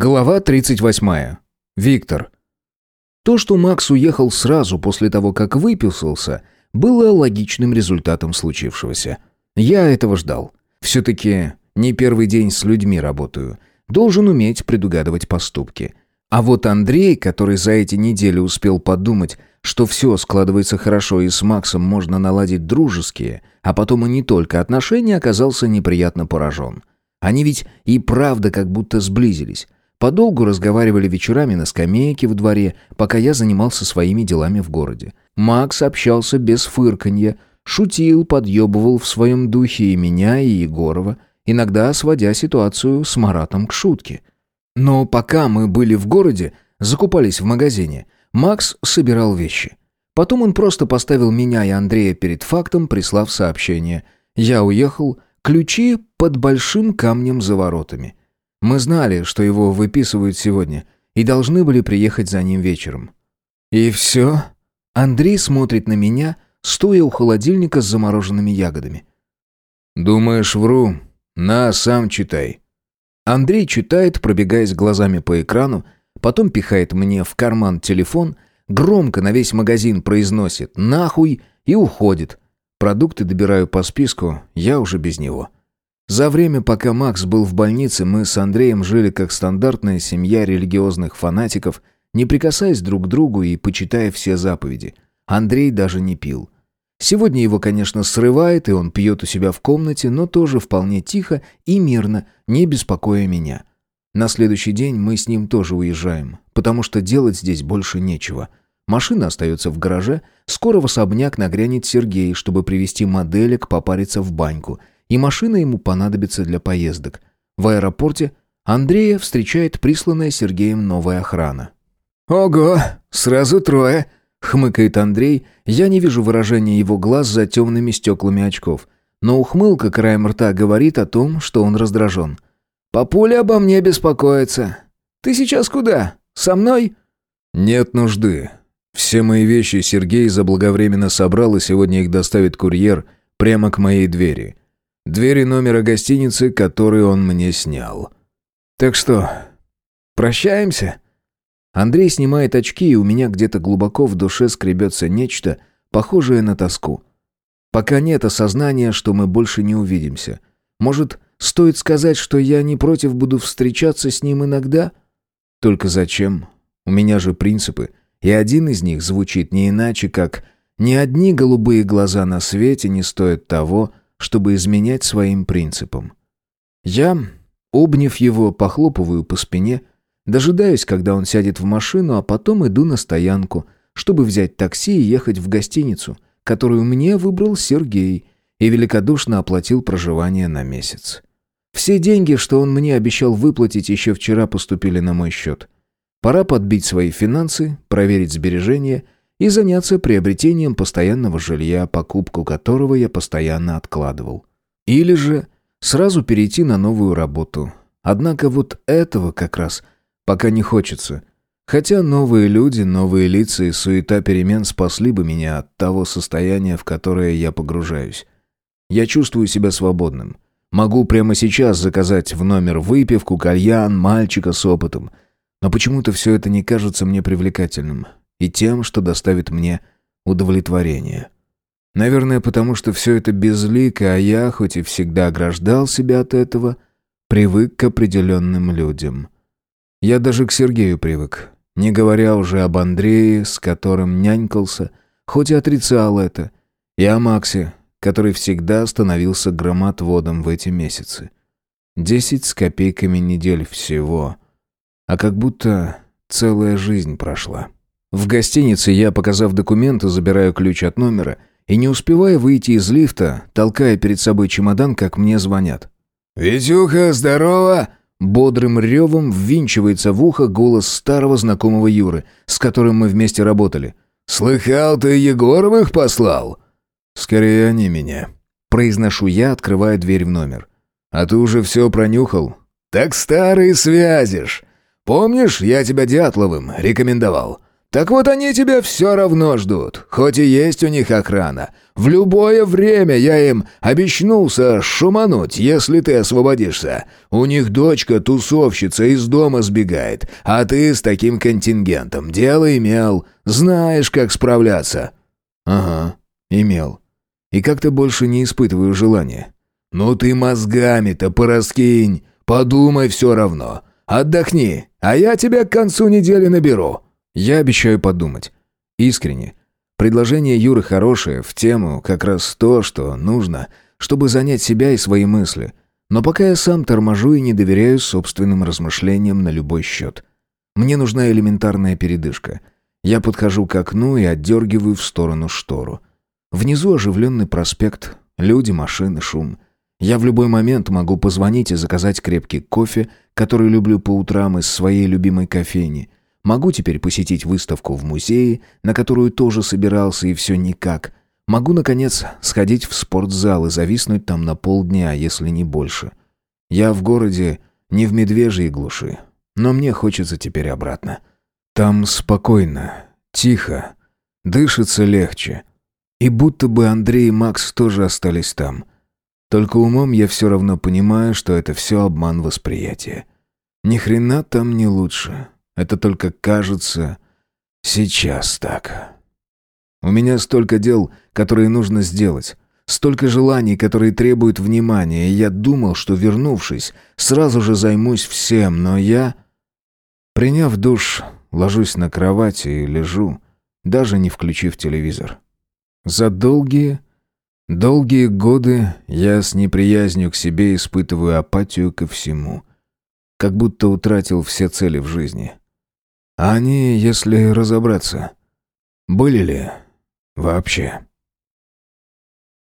Глава 38. Виктор. То, что Макс уехал сразу после того, как выписался, было логичным результатом случившегося. Я этого ждал. Все-таки не первый день с людьми работаю. Должен уметь предугадывать поступки. А вот Андрей, который за эти недели успел подумать, что все складывается хорошо и с Максом можно наладить дружеские, а потом и не только отношения, оказался неприятно поражен. Они ведь и правда как будто сблизились. Подолгу разговаривали вечерами на скамейке в дворе, пока я занимался своими делами в городе. Макс общался без фырканья, шутил, подъебывал в своем духе и меня, и Егорова, иногда сводя ситуацию с Маратом к шутке. Но пока мы были в городе, закупались в магазине, Макс собирал вещи. Потом он просто поставил меня и Андрея перед фактом, прислав сообщение. Я уехал, ключи под большим камнем за воротами. Мы знали, что его выписывают сегодня, и должны были приехать за ним вечером. И все. Андрей смотрит на меня, стоя у холодильника с замороженными ягодами. «Думаешь, вру? На, сам читай». Андрей читает, пробегаясь глазами по экрану, потом пихает мне в карман телефон, громко на весь магазин произносит «нахуй» и уходит. Продукты добираю по списку, я уже без него. За время, пока Макс был в больнице, мы с Андреем жили как стандартная семья религиозных фанатиков, не прикасаясь друг к другу и почитая все заповеди. Андрей даже не пил. Сегодня его, конечно, срывает, и он пьет у себя в комнате, но тоже вполне тихо и мирно, не беспокоя меня. На следующий день мы с ним тоже уезжаем, потому что делать здесь больше нечего. Машина остается в гараже, скоро в особняк нагрянет Сергей, чтобы привезти моделек попариться в баньку – и машина ему понадобится для поездок. В аэропорте Андрея встречает присланная Сергеем новая охрана. «Ого, сразу трое!» — хмыкает Андрей. Я не вижу выражения его глаз за темными стеклами очков. Но ухмылка краем рта говорит о том, что он раздражен. «Папуля обо мне беспокоится. Ты сейчас куда? Со мной?» «Нет нужды. Все мои вещи Сергей заблаговременно собрал, и сегодня их доставит курьер прямо к моей двери. Двери номера гостиницы, который он мне снял. Так что, прощаемся? Андрей снимает очки, и у меня где-то глубоко в душе скребется нечто, похожее на тоску. Пока нет осознания, что мы больше не увидимся. Может, стоит сказать, что я не против буду встречаться с ним иногда? Только зачем? У меня же принципы, и один из них звучит не иначе, как «ни одни голубые глаза на свете не стоят того, чтобы изменять своим принципам. Я, обняв его, похлопываю по спине, дожидаюсь, когда он сядет в машину, а потом иду на стоянку, чтобы взять такси и ехать в гостиницу, которую мне выбрал Сергей и великодушно оплатил проживание на месяц. Все деньги, что он мне обещал выплатить еще вчера, поступили на мой счет. Пора подбить свои финансы, проверить сбережения – и заняться приобретением постоянного жилья, покупку которого я постоянно откладывал. Или же сразу перейти на новую работу. Однако вот этого как раз пока не хочется. Хотя новые люди, новые лица и суета перемен спасли бы меня от того состояния, в которое я погружаюсь. Я чувствую себя свободным. Могу прямо сейчас заказать в номер выпивку, кальян, мальчика с опытом. Но почему-то все это не кажется мне привлекательным и тем, что доставит мне удовлетворение. Наверное, потому что все это безлико, а я, хоть и всегда ограждал себя от этого, привык к определенным людям. Я даже к Сергею привык, не говоря уже об Андрее, с которым нянькался, хоть и отрицал это, и о Максе, который всегда становился громотводом в эти месяцы. Десять с копейками недель всего, а как будто целая жизнь прошла. В гостинице я, показав документы, забираю ключ от номера и не успевая выйти из лифта, толкая перед собой чемодан, как мне звонят. «Витюха, здорово!» Бодрым ревом ввинчивается в ухо голос старого знакомого Юры, с которым мы вместе работали. «Слыхал, ты Егоровых послал?» «Скорее они меня». Произношу я, открывая дверь в номер. «А ты уже все пронюхал?» «Так старые связишь. Помнишь, я тебя Дятловым рекомендовал?» Так вот они тебя все равно ждут, хоть и есть у них охрана. В любое время я им обещнулся шумануть, если ты освободишься. У них дочка тусовщица из дома сбегает, а ты с таким контингентом дело имел, знаешь, как справляться». «Ага, имел. И как-то больше не испытываю желания». «Ну ты мозгами-то пораскинь, подумай все равно. Отдохни, а я тебя к концу недели наберу». Я обещаю подумать. Искренне. Предложение Юры хорошее, в тему как раз то, что нужно, чтобы занять себя и свои мысли. Но пока я сам торможу и не доверяю собственным размышлениям на любой счет. Мне нужна элементарная передышка. Я подхожу к окну и отдергиваю в сторону штору. Внизу оживленный проспект, люди, машины, шум. Я в любой момент могу позвонить и заказать крепкий кофе, который люблю по утрам из своей любимой кофейни. Могу теперь посетить выставку в музее, на которую тоже собирался и все никак. Могу, наконец, сходить в спортзал и зависнуть там на полдня, если не больше. Я в городе не в медвежьей глуши, но мне хочется теперь обратно. Там спокойно, тихо, дышится легче. И будто бы Андрей и Макс тоже остались там. Только умом я все равно понимаю, что это все обман восприятия. Ни хрена там не лучше. Это только кажется сейчас так. У меня столько дел, которые нужно сделать. Столько желаний, которые требуют внимания. И я думал, что, вернувшись, сразу же займусь всем, но я... Приняв душ, ложусь на кровать и лежу, даже не включив телевизор. За долгие, долгие годы я с неприязнью к себе испытываю апатию ко всему. Как будто утратил все цели в жизни. Они, если разобраться, были ли вообще?